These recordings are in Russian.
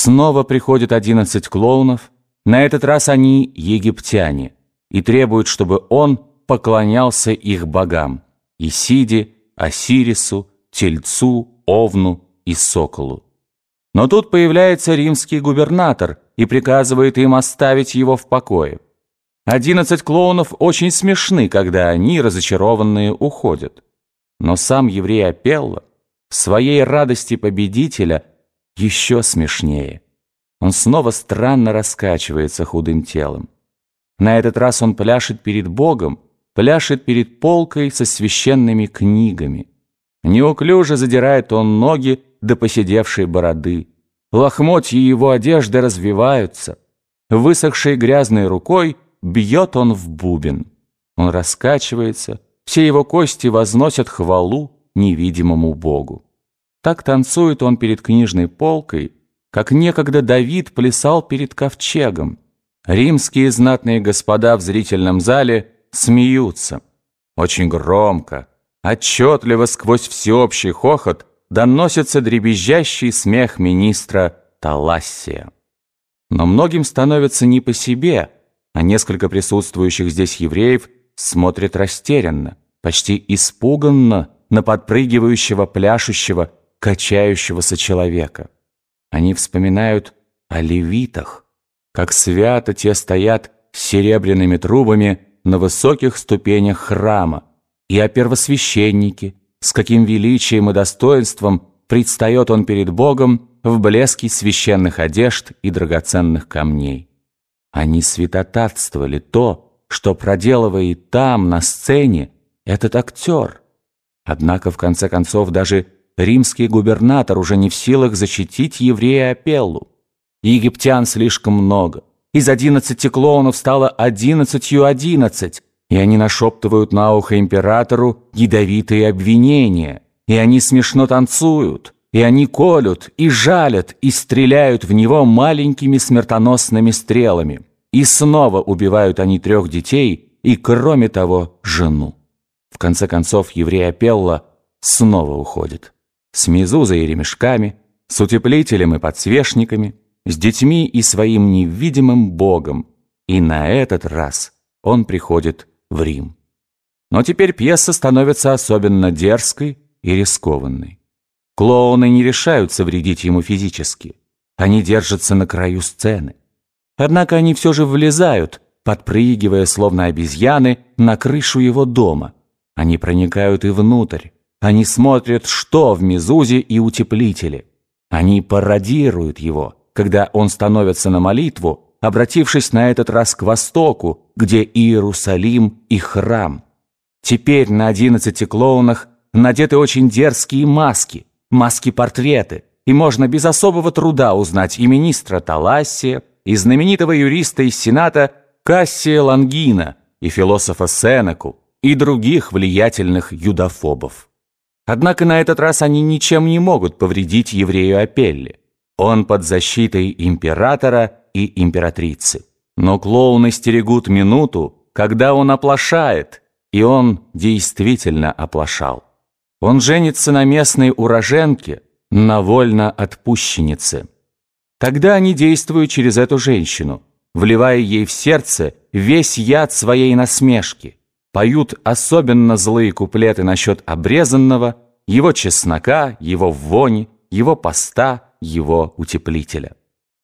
Снова приходят одиннадцать клоунов, на этот раз они египтяне, и требуют, чтобы он поклонялся их богам – Исиде, Осирису, Тельцу, Овну и Соколу. Но тут появляется римский губернатор и приказывает им оставить его в покое. Одиннадцать клоунов очень смешны, когда они, разочарованные, уходят. Но сам еврей Апелла в своей радости победителя еще смешнее. Он снова странно раскачивается худым телом. На этот раз он пляшет перед Богом, пляшет перед полкой со священными книгами. Неуклюже задирает он ноги до поседевшей бороды. Лохмотья его одежды развиваются. Высохшей грязной рукой бьет он в бубен. Он раскачивается, все его кости возносят хвалу невидимому Богу. Так танцует он перед книжной полкой, как некогда Давид плясал перед ковчегом. Римские знатные господа в зрительном зале смеются. Очень громко, отчетливо сквозь всеобщий хохот доносится дребезжащий смех министра Талассия. Но многим становится не по себе, а несколько присутствующих здесь евреев смотрят растерянно, почти испуганно на подпрыгивающего, пляшущего, качающегося человека. Они вспоминают о левитах, как свято те стоят с серебряными трубами на высоких ступенях храма, и о первосвященнике, с каким величием и достоинством предстает он перед Богом в блеске священных одежд и драгоценных камней. Они святотатствовали то, что проделывает там, на сцене, этот актер. Однако, в конце концов, даже римский губернатор уже не в силах защитить еврея Апеллу. Египтян слишком много. Из одиннадцати клоунов стало одиннадцатью одиннадцать, и они нашептывают на ухо императору ядовитые обвинения, и они смешно танцуют, и они колют, и жалят, и стреляют в него маленькими смертоносными стрелами. И снова убивают они трех детей и, кроме того, жену. В конце концов, еврей Апелла снова уходит. С мезузой и ремешками, с утеплителем и подсвечниками, с детьми и своим невидимым Богом. И на этот раз он приходит в Рим. Но теперь пьеса становится особенно дерзкой и рискованной. Клоуны не решаются вредить ему физически. Они держатся на краю сцены. Однако они все же влезают, подпрыгивая, словно обезьяны, на крышу его дома. Они проникают и внутрь. Они смотрят, что в Мезузе и утеплителе. Они пародируют его, когда он становится на молитву, обратившись на этот раз к востоку, где Иерусалим и храм. Теперь на одиннадцати клоунах надеты очень дерзкие маски, маски-портреты, и можно без особого труда узнать и министра Талассия, и знаменитого юриста из Сената Кассия Лангина, и философа Сенеку, и других влиятельных юдофобов. Однако на этот раз они ничем не могут повредить еврею Апелле. Он под защитой императора и императрицы. Но клоуны стерегут минуту, когда он оплошает, и он действительно оплошал. Он женится на местной уроженке, на вольно-отпущеннице. Тогда они действуют через эту женщину, вливая ей в сердце весь яд своей насмешки, поют особенно злые куплеты насчет обрезанного, его чеснока, его вони, его поста, его утеплителя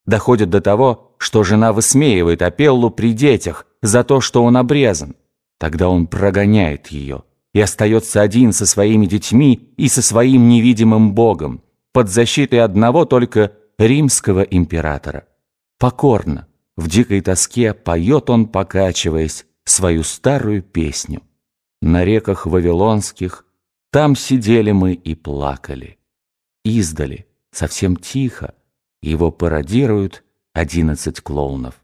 доходит до того, что жена высмеивает Апеллу при детях за то, что он обрезан. Тогда он прогоняет ее и остается один со своими детьми и со своим невидимым богом, под защитой одного только римского императора. Покорно, в дикой тоске поет он, покачиваясь, свою старую песню. На реках Вавилонских там сидели мы и плакали. Издали, совсем тихо, его пародируют одиннадцать клоунов.